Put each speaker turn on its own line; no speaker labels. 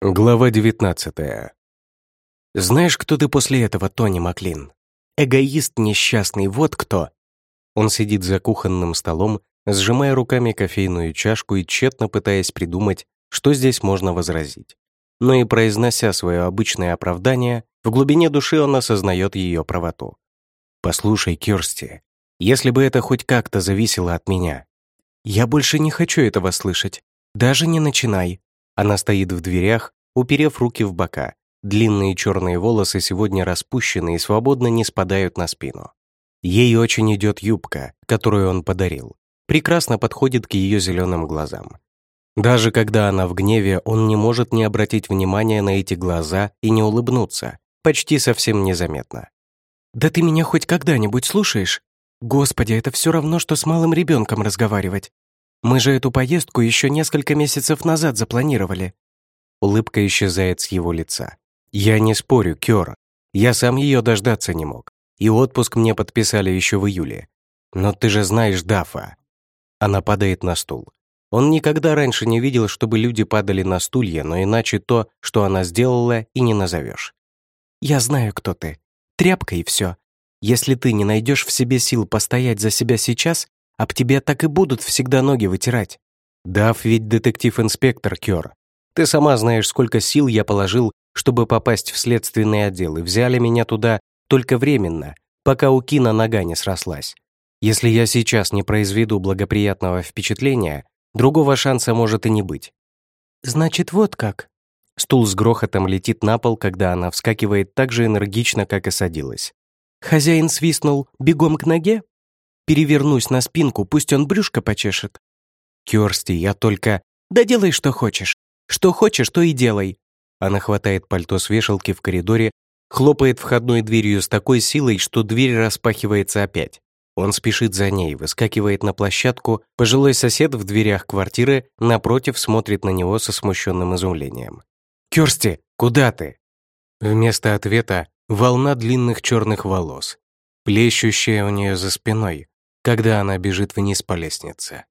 Глава 19 «Знаешь, кто ты после этого, Тони Маклин? Эгоист несчастный, вот кто!» Он сидит за кухонным столом, сжимая руками кофейную чашку и тщетно пытаясь придумать, что здесь можно возразить. Но и произнося свое обычное оправдание, в глубине души он осознает ее правоту. «Послушай, Кёрсти, если бы это хоть как-то зависело от меня...» «Я больше не хочу этого слышать. Даже не начинай», она стоит в дверях, уперев руки в бока. Длинные черные волосы сегодня распущены и свободно не спадают на спину. Ей очень идет юбка, которую он подарил. Прекрасно подходит к ее зеленым глазам. Даже когда она в гневе, он не может не обратить внимания на эти глаза и не улыбнуться, почти совсем незаметно. «Да ты меня хоть когда-нибудь слушаешь? Господи, это все равно, что с малым ребенком разговаривать. Мы же эту поездку еще несколько месяцев назад запланировали». Улыбка исчезает с его лица. «Я не спорю, Кёра. Я сам ее дождаться не мог. И отпуск мне подписали еще в июле. Но ты же знаешь Дафа». Она падает на стул. Он никогда раньше не видел, чтобы люди падали на стулья, но иначе то, что она сделала, и не назовешь. «Я знаю, кто ты. Тряпка и все. Если ты не найдешь в себе сил постоять за себя сейчас, об тебе так и будут всегда ноги вытирать. Дав ведь детектив-инспектор Кёр. Ты сама знаешь, сколько сил я положил, чтобы попасть в следственный отдел, и взяли меня туда только временно, пока у Кина нога не срослась. Если я сейчас не произведу благоприятного впечатления, другого шанса может и не быть. Значит, вот как. Стул с грохотом летит на пол, когда она вскакивает так же энергично, как и садилась. Хозяин свистнул «бегом к ноге»? Перевернусь на спинку, пусть он брюшко почешет. Кёрсти, я только... Да делай, что хочешь. Что хочешь, то и делай. Она хватает пальто с вешалки в коридоре, хлопает входной дверью с такой силой, что дверь распахивается опять. Он спешит за ней, выскакивает на площадку, пожилой сосед в дверях квартиры напротив смотрит на него со смущенным изумлением. «Кёрсти, куда ты?» Вместо ответа волна длинных черных волос, плещущая у нее за спиной, когда она бежит вниз по лестнице.